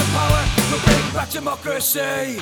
The power, to break bring back democracy.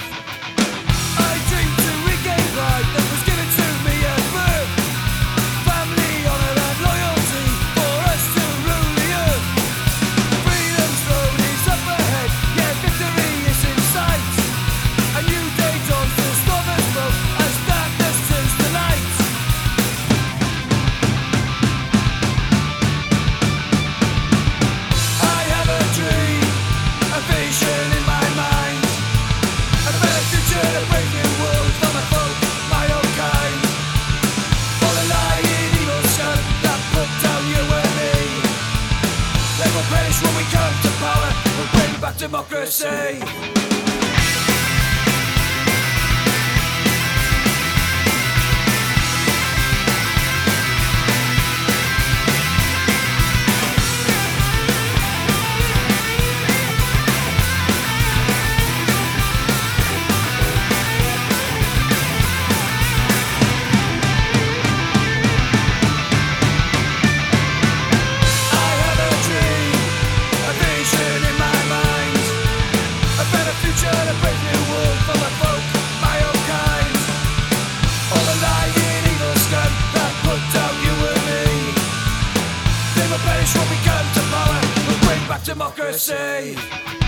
will vanish when we come to power We'll bring back democracy. democracy.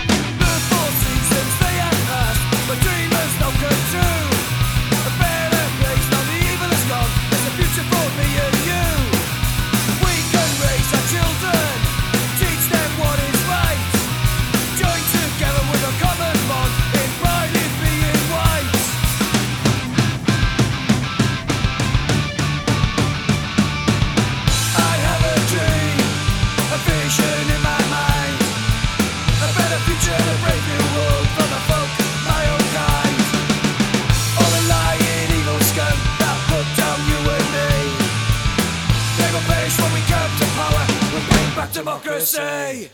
stable place when we come to power. We'll bring back democracy.